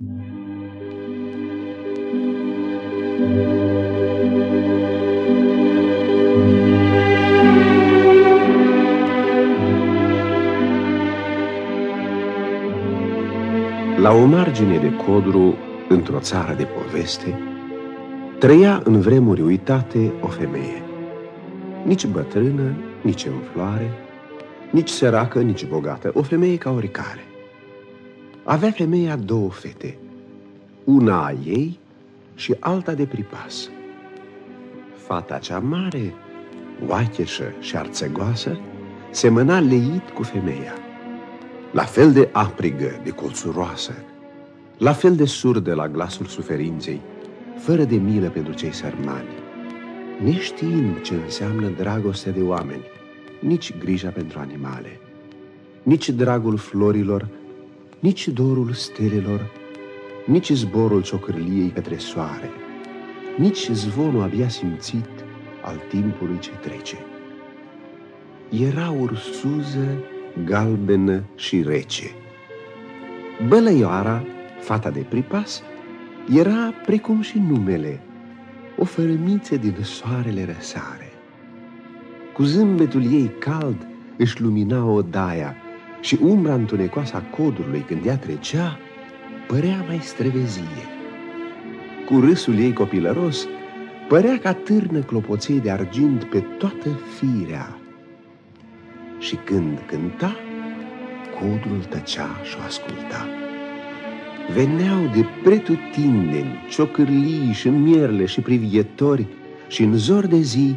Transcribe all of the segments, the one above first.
La o margine de codru, într-o țară de poveste, trăia în vremuri uitate o femeie. Nici bătrână, nici în floare, nici săracă, nici bogată, o femeie ca oricare. Avea femeia două fete, una a ei și alta de pripas. Fata cea mare, oacheșă și arțăgoasă, semăna leit cu femeia la fel de aprigă, de colțuroasă, la fel de surdă la glasul suferinței, fără de milă pentru cei sărmani, neștiind ce înseamnă dragostea de oameni, nici grija pentru animale, nici dragul florilor, nici dorul stelelor, nici zborul ciocârliei către soare, nici zvonul abia simțit al timpului ce trece. Era ursuză galbenă și rece. Bălăioara, fata de pripas, era precum și numele, o fărămiță din soarele răsare. Cu zâmbetul ei cald își lumina odaia și umbra întunecoasă a codrului când ea trecea părea mai străvezie. Cu râsul ei copilăros, părea ca târnă clopoței de argint pe toată firea și când cânta, codrul tăcea și o asculta. Veneau de pretutindeni ciocârlii și mierle și privietori și în zor de zi,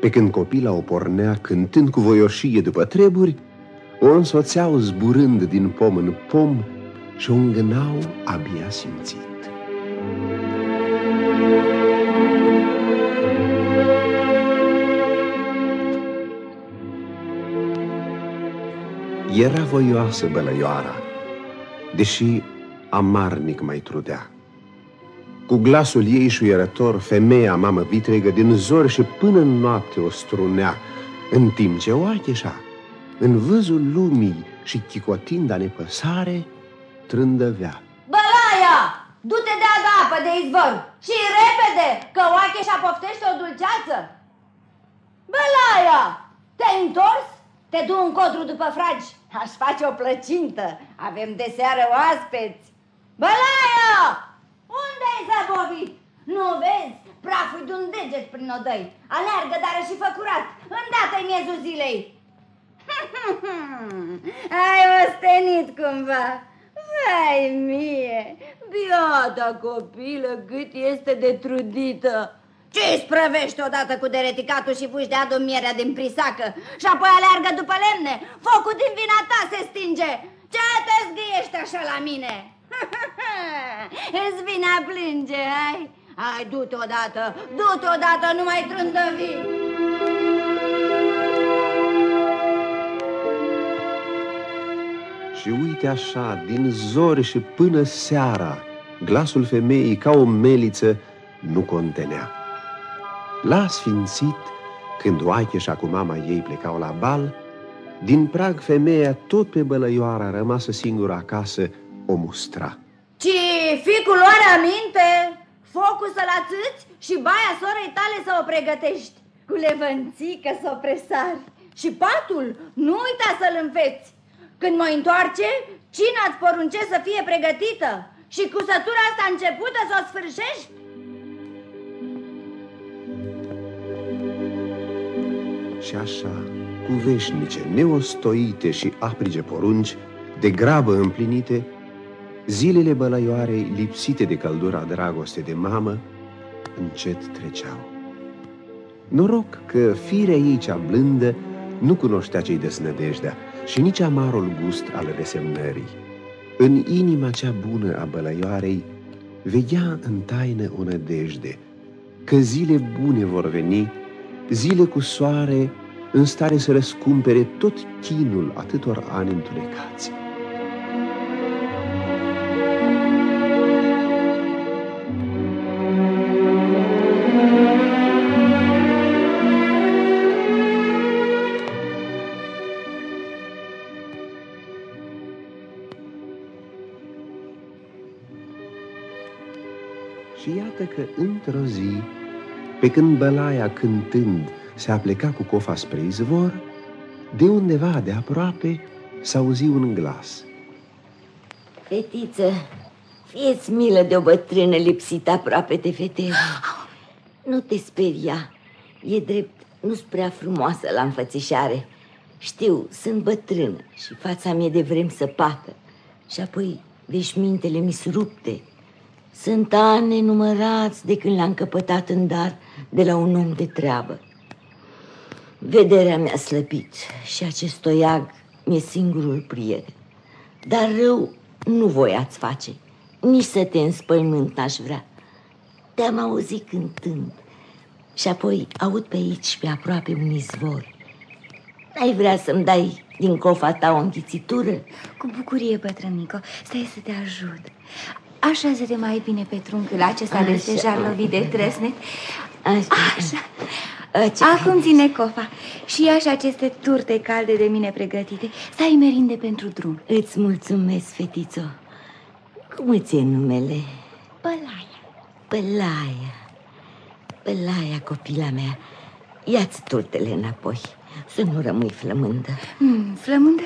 pe când copila o pornea cântând cu voioșie după treburi, o însoțeau zburând din pom în pom și o îngânau abia simțit. Era voioasă bălăioara, deși amarnic mai trudea. Cu glasul ei șuierător, femeia mamă vitregă din zor și până în noapte o strunea, în timp ce o acheșa, în văzul lumii și chicotinda nepăsare, trândăvea. Bălaia! Du-te de apă de izvor și repede, că oacheșa poftește o dulceață! Bălaia! Te-ai întors? Te du în codru după fragi. Aș face o plăcintă. Avem de seară oaspeți. Bălaia! Unde-ai zăbovit? Nu vezi? Praful de un deget prin odăi. Alergă, dar și făcurat. Îndată-i miezul zilei. Ai ostenit cumva. Vai mie, biata copilă, cât este de trudită. Ce sprăvești odată cu dereticatul și fugi de adu mierea din prisacă și apoi aleargă după lemne? Focul din vina ta se stinge. Ce te zgâiești așa la mine? Îți vine a plânge, ai? Hai, du-te odată, du-te odată, nu mai trândăvi. Și uite așa, din zori și până seara, glasul femeii ca o meliță nu contenea. La sfințit, când Oacheșa cu mama ei plecau la bal, din prag femeia tot pe bălăioara rămasă singură acasă o mustra. Ci ficul luare aminte, focul să-l ațâți și baia sorei tale să o pregătești, cu levănțică să o presari și patul nu uita să-l înveți. Când mă întoarce, cine ați porunce să fie pregătită și cu sătura asta începută să o sfârșești? Și așa, cu veșnice, neostoite și aprige porunci, de grabă împlinite, zilele bălăioarei, lipsite de căldura dragoste de mamă, încet treceau. Noroc că firea ei cea blândă nu cunoștea ce-i desnădejdea și nici amarul gust al resemnării. În inima cea bună a bălăioarei vedea în taină o nădejde, că zile bune vor veni zile cu soare în stare să răscumpere tot chinul atâtor ani întunecați. Într-o zi, pe când bălaia cântând se apleca cu cofa spre izvor, de undeva de aproape s-auzi un glas. Fetiță, fieți milă de o bătrână lipsită aproape de vedere. Nu te speria, e drept, nu-s prea frumoasă la înfățișare. Știu, sunt bătrână și fața mie de vrem să pată. Și apoi veșmintele mi rupte. Sunt ani numărați de când l-am căpătat în dar de la un om de treabă. Vederea mi-a slăbit și acest toiag mi-e singurul prieten. Dar rău nu voiați face, nici să te înspăimânt n-aș vrea. Te-am auzit cântând și apoi aud pe aici, pe aproape un izvor. Ai vrea să-mi dai din cofa ta o înghițitură? Cu bucurie, bătrânico, stai să te ajut Așează-te mai bine pe trunchiul acesta de deja lovit de trăsnet Așa, Așa. Ce Acum ține cofa. Și ia și aceste turte calde de mine pregătite. Să ai merinde pentru drum. Îți mulțumesc, fetițo Cum îți e numele? Pălaia. Pălaia. Pălaia, copila mea. Ia-ți turtele înapoi să nu rămâi flămândă. Mm, Flămândă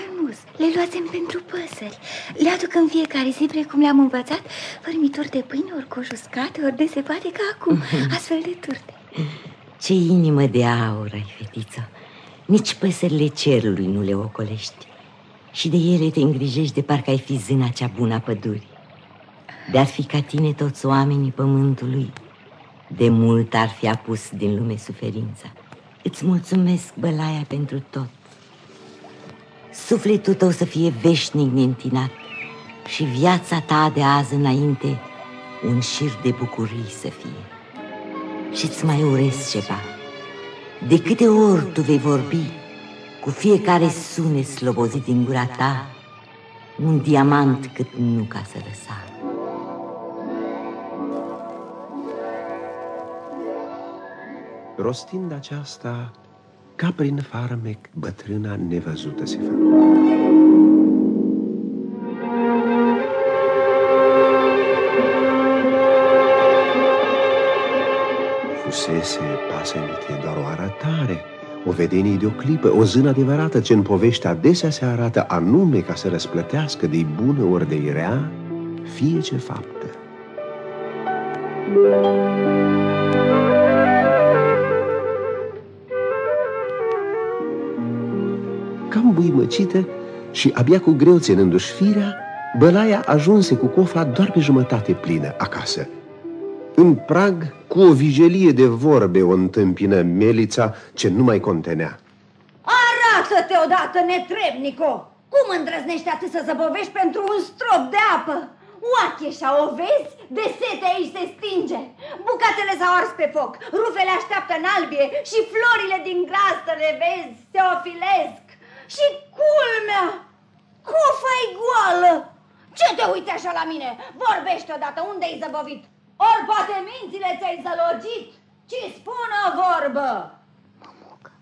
nu Le luațem pentru păsări. Le aduc în fiecare zi precum le-am învățat Fărmitori de pâine, ori coș uscat, ori de se poate ca acum Astfel de turte. Ce inimă de aur ai, fetiță. Nici păsările cerului nu le ocolești. Și de ele te îngrijești de parcă ai fi zâna cea bună a pădurii. De-ar fi ca tine toți oamenii pământului. De mult ar fi apus din lume suferința. Îți mulțumesc, bălaia, pentru tot Sufletul tău să fie veșnic neîntinat Și viața ta de azi înainte Un șir de bucurii să fie. Și-ți mai urez ceva. De câte ori tu vei vorbi Cu fiecare sunet slobozit din gura ta Un diamant cât nu ca să răsar Rostind aceasta, ca prin farmec, bătrâna nevăzută se făcu. Fusese pasămitie doar o arătare, o vedenie de o clipă, o zână adevărată ce în povește adesea se arată anume ca să răsplătească de bună ori de rea fie ce faptă. Buimăcită și abia cu greu ținându-și firea, bălaia ajunse cu cofa doar pe jumătate plină acasă. În prag, cu o vigelie de vorbe, o întâmpină Melița ce nu mai contenea. Arată-te odată, netrebnico! Cum îndrăznești atât să zăbovești pentru un strop de apă? Oacheșa, o vezi? De sete aici se stinge. Bucatele s-au ars pe foc, rufele așteaptă în albie și florile din grasă, le vezi, se ofilesc. Și culmea! Cofa-i goală! Ce te uite așa la mine? Vorbește odată, unde-ai zăbovit? Ori poate mințile ți-ai zălogit? Ci spună o vorbă! Mămucă.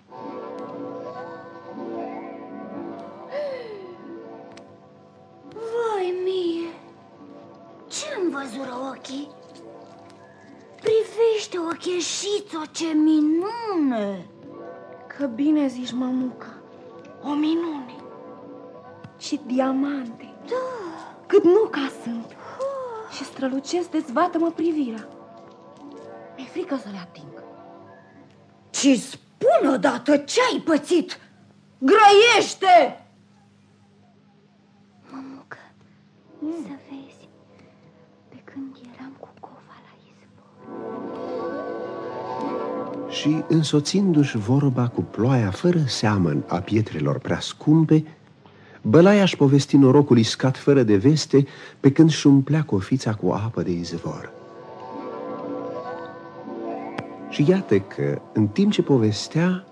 Vai mie! Ce-mi văzură ochii? Privește ocheșițo, ce minune! Că bine zici, mămuca. O minune. Și diamante. Da. Cât nu ca sunt. Oh. Și strălucesc dezvată-mă privirea. Mi-e frică să le ating. Ci spun odată ce ai pățit. Grăiește! Mămucă, mm. să vezi, și, însoțindu-și vorba cu ploaia fără seamăn a pietrelor prea scumpe, Bălaia își povesti norocul iscat fără de veste pe când și șumplea cofița cu apă de izvor. Și iată că, în timp ce povestea,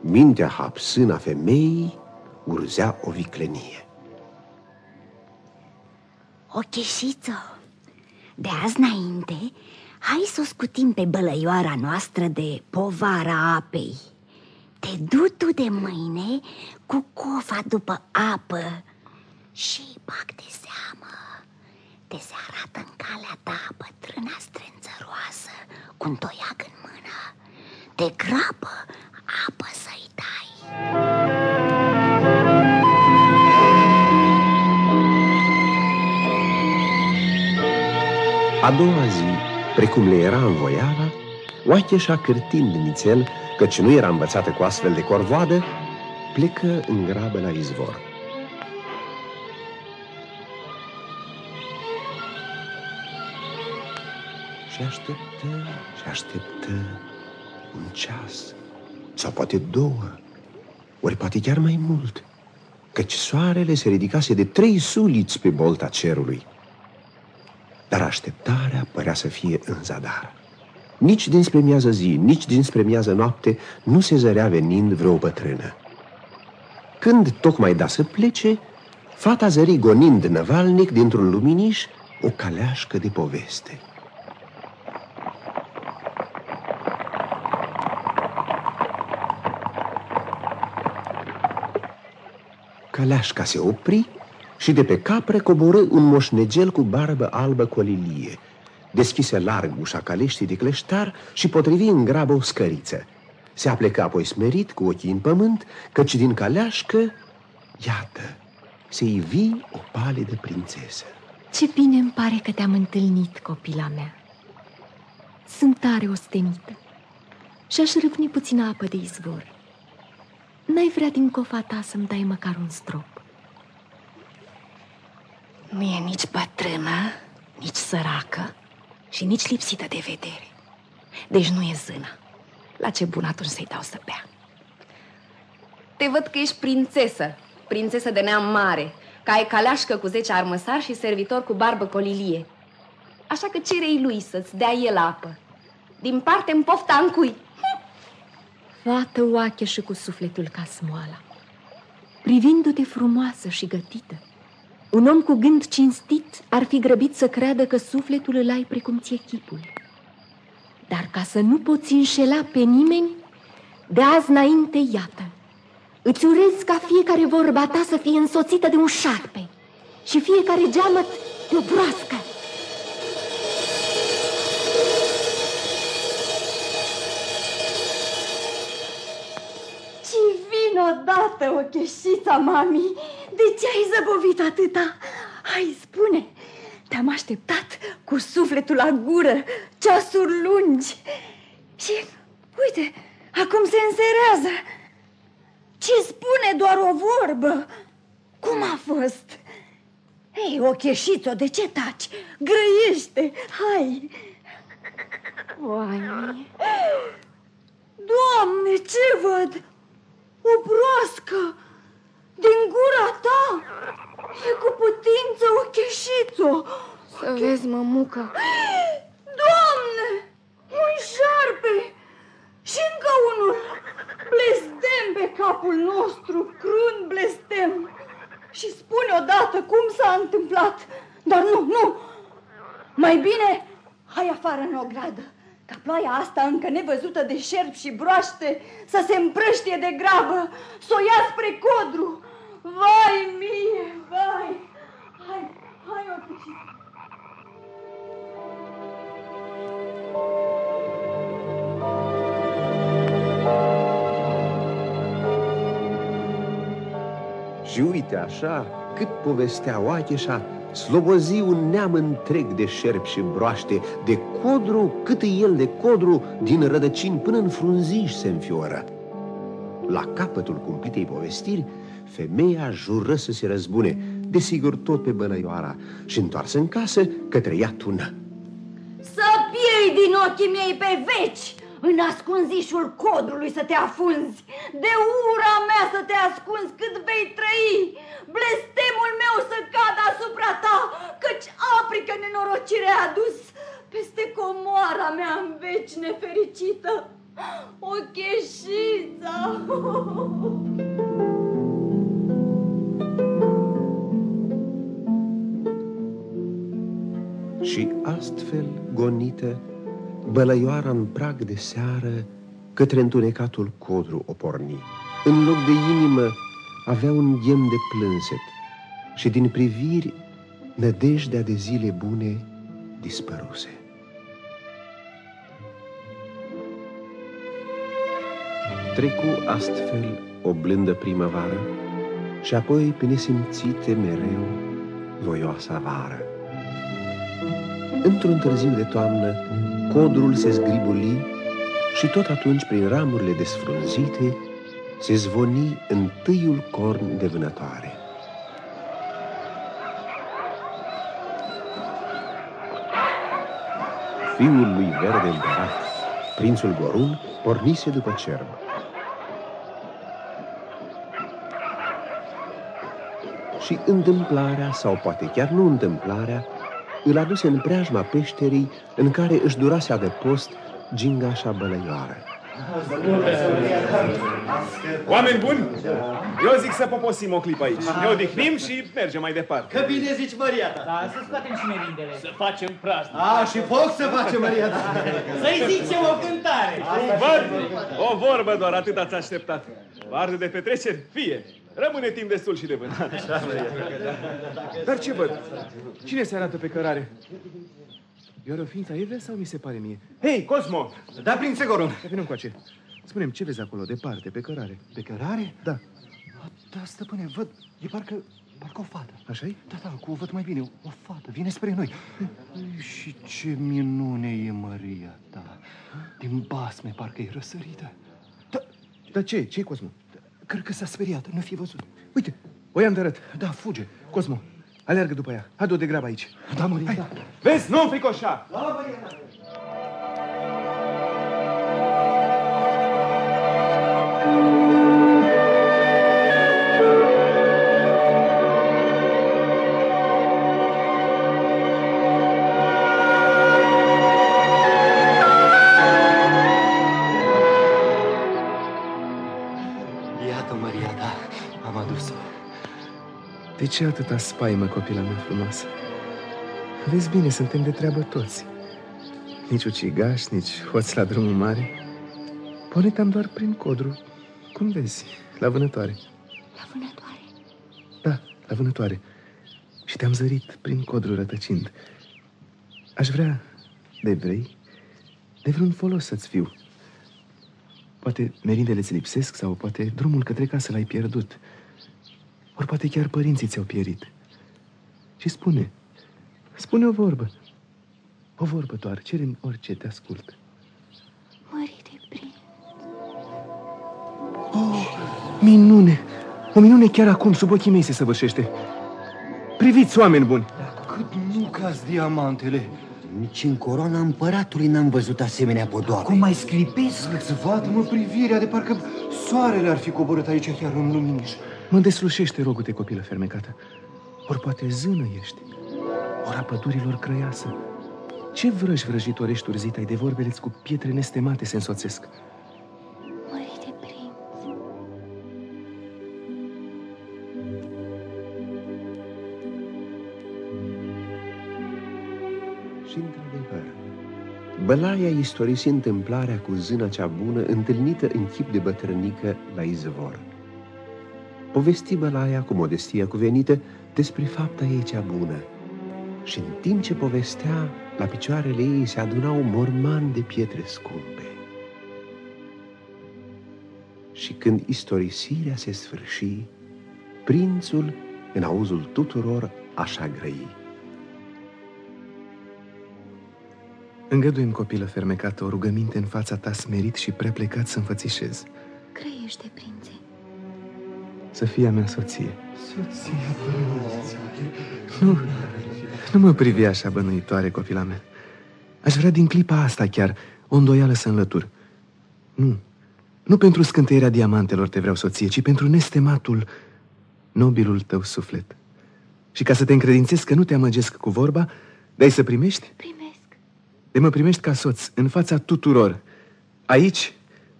mintea hapsână a femeii urzea o viclenie. O cheșiță, de azi înainte Hai să o scutim pe bălăioara noastră de povara apei Te du tu de mâine cu cofa după apă Și bag de seamă Te se arată în calea ta bătrâna strânțăru cu un toiag în mână. De grabă, apă să-i dai. A doua zi, precum le era în voiala, Oacheșa cârtind nițel, căci nu era învățată cu astfel de corvoadă, plecă în grabă la izvor. Și așteptă, și așteptă un ceas, sau poate două, ori poate chiar mai mult, căci soarele se ridicase de trei suliți pe bolta cerului. Dar așteptarea părea să fie în zadar. Nici dinspre miază zi, nici dinspre miază noapte nu se zărea venind vreo bătrână. Când tocmai da să plece, fata zări gonind năvalnic dintr-un luminiș o caleașcă de poveste. Caleașca se opri și de pe capre coborâ un moșnegel cu barbă albă colilie. Deschise larg ușa caleștii de cleștar și potrivi în grabă o scăriță. Se aplecă apoi smerit cu ochii în pământ, căci din caleașcă, iată, se ivi o palidă prințesă. Ce bine îmi pare că te-am întâlnit, copila mea. Sunt tare ostenită și aș râvni puțină apă de izvor. N-ai vrea din cofa ta să-mi dai măcar un strop? Nu e nici bătrână, nici săracă și nici lipsită de vedere. Deci nu e zână. La ce bun atunci să-i dau să bea? Te văd că ești prințesă, prințesă de neam mare, ca ai caleașcă cu zece armăsari și servitor cu barbă colilie. Așa că cerei lui să-ți dea el apă. Din parte în pofta în cui. Fată oache și cu sufletul ca smoala, privindu-te frumoasă și gătită, un om cu gând cinstit ar fi grăbit să creadă că sufletul îl ai precum ție chipul. Dar ca să nu poți înșela pe nimeni, de azi înainte, iată, îți urez ca fiecare vorba ta să fie însoțită de un șarpe și fiecare geamăt de o broască. Odată, o cheșița, mami. De ce ai zăbovit atâta? Hai, spune, te-am așteptat cu sufletul la gură, ceasuri lungi. Și, uite, acum se înserează. Ce spune doar o vorbă? Cum a fost? Ei, o cheșiță, de ce taci? Grăiește, hai! Oai... Doamne, ce văd? O broască din gura ta e cu putință o cheșiță. Să vezi, mămucă. Doamne, un șarpe și încă unul. Blestem pe capul nostru, crunt blestem. Și spune odată cum s-a întâmplat. Dar nu, nu. Mai bine, hai afară în ogradă ca ploaia asta încă nevăzută de șerpi și broaște să se împrăștie de grabă, să o ia spre codru. Vai mie, vai! Hai, hai, o Și uite așa, cât povestea Oacheșa, slobozi un neam întreg de șerpi și broaște, de codru cât e el de codru, din rădăcini până în frunziș se înfioră. La capătul cumpitei povestiri, femeia jură să se răzbune, desigur tot pe bănăioara, și întoarsă în casă către ea tună. Să piei din ochii mei pe veci! În ascunzișul codrului să te afunzi, de ura mea să te ascunzi cât vei trăi, blestemul meu să cadă asupra ta, căci aprică nenorocire a adus peste comoara mea în veci nefericită, o cheșiță. Și astfel, gonită, Bălăioara în prag de seară către întunecatul codru o porni. În loc de inimă avea un ghem de plânset și din priviri nădejdea de zile bune dispăruse. Trecu astfel o blândă primăvară și apoi pe nesimțite mereu voioasa vară. Într-un târziu de toamnă, codrul se zgribuli și tot atunci, prin ramurile desfrunzite, se zvoni întâiul corn de vânătoare. Fiul lui verde împărat, prințul Gorun, pornise după cerb. Și întâmplarea, sau poate chiar nu întâmplarea, îl aduse în preajma peșterii în care își durase adăpost gingașa bălăioară. Oameni buni, eu zic să poposim o clipă aici. Ne odihnim și mergem mai departe. Că bine zici, Maria ta. Da, să scoatem și merindele. Să facem praznic. A, și foc să facem, Maria ta. Să-i zicem o cântare. Văd, o vorbă doar, atât ați așteptat. Varde de petreceri, fie. Rămâne timp destul și de vânat. Dar ce văd? Cine se arată pe cărare? E o ființă evre sau mi se pare mie? Hei, Cosmo! Da, prințe Goron. Ia vină încoace. Spune-mi, ce vezi acolo, departe, pe cărare? Pe cărare? Da. Da, stăpâne, văd, e parcă, parcă o fată. așa -i? Da, da, cu o văd mai bine, o fată, vine spre noi. Și ce minune e Maria ta. Din basme parcă e răsărită. Da, dar ce? Ce-i, Cosmo? Cred că s-a speriat, nu fi văzut. Uite, o i-am de arăt. Da, fuge. Cosmo, Aleargă după ea. Adu-o de grabă aici. Da, Maria, da. Vezi, nu fricoșa! Da, Maria, da. Iată, ce atâta spaimă, copila mea frumoasă? Vezi bine, suntem de treabă toți. Nici ucigaș, nici hoț la drumul mare. Pornit-am doar prin codru, cum vezi, la vânătoare. La vânătoare? Da, la vânătoare. Și te-am zărit prin codru rătăcind. Aș vrea, de vrei, de vreun folos să-ți fiu. Poate merindele ți lipsesc sau poate drumul către casă l-ai pierdut. Ori poate chiar părinții ți-au pierit. Și spune, spune o vorbă. O vorbă doar, cere orice, te ascult. Mărite prinț. Oh, minune! O minune chiar acum, sub ochii mei se săvârșește. Priviți, oameni buni! Cât nu caz diamantele. Nici în coroana împăratului n-am văzut asemenea podoabe. Cum mai sclipesc? Îți vad, mă, privirea de parcă soarele ar fi coborât aici chiar în luminiș. Mă deslușește, rogute, copilă fermecată. Ori poate zână ești, ori a pădurilor crăiasă. Ce vrăși vrăjitorești urzit ai de vorbele cu pietre nestemate se însoțesc? Mărite prinț. Și într-adevăr, Bălaia istorisi întâmplarea cu zâna cea bună întâlnită în chip de bătrânică la izvor. Povesti Bălaia cu modestia cuvenită despre fapta ei cea bună și în timp ce povestea, la picioarele ei se adunau morman de pietre scumpe. Și când istorisirea se sfârși, prințul, în auzul tuturor, așa grăi. Îngăduim, copilă fermecată, o rugăminte în fața ta smerit și prea plecat să înfățișez. Grăiește, prințe. Să fie a mea soție. Soția, Nu, nu mă privi așa bănuitoare, copila mea. Aș vrea din clipa asta chiar o îndoială să înlătur. Nu, nu pentru scânteirea diamantelor te vreau soție, ci pentru nestematul, nobilul tău suflet. Și ca să te încredințez că nu te amăgesc cu vorba, dai să primești? Primesc. De mă primești ca soț, în fața tuturor. Aici,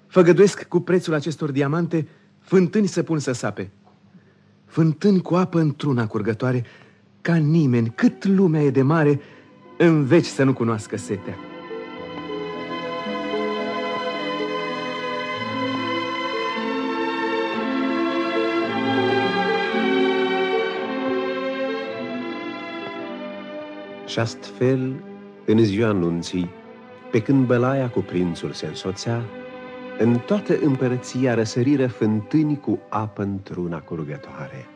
făgăduiesc cu prețul acestor diamante fântâni să pun să sape. Fântâni cu apă într-una curgătoare, ca nimeni, cât lumea e de mare, în veci să nu cunoască setea. Și astfel, în ziua anunții, pe când bălaia cu prințul se însoțea, În toată împărăția răsăriră fântâni cu apă într-una curgătoare.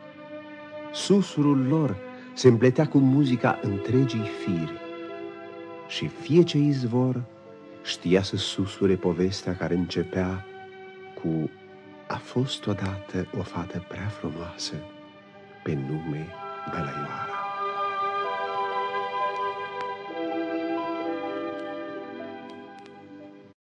Susurul lor se împletea cu muzica întregii firi și fie ce izvor știa să susure povestea care începea cu A fost odată o fată prea frumoasă pe nume Bălăioara.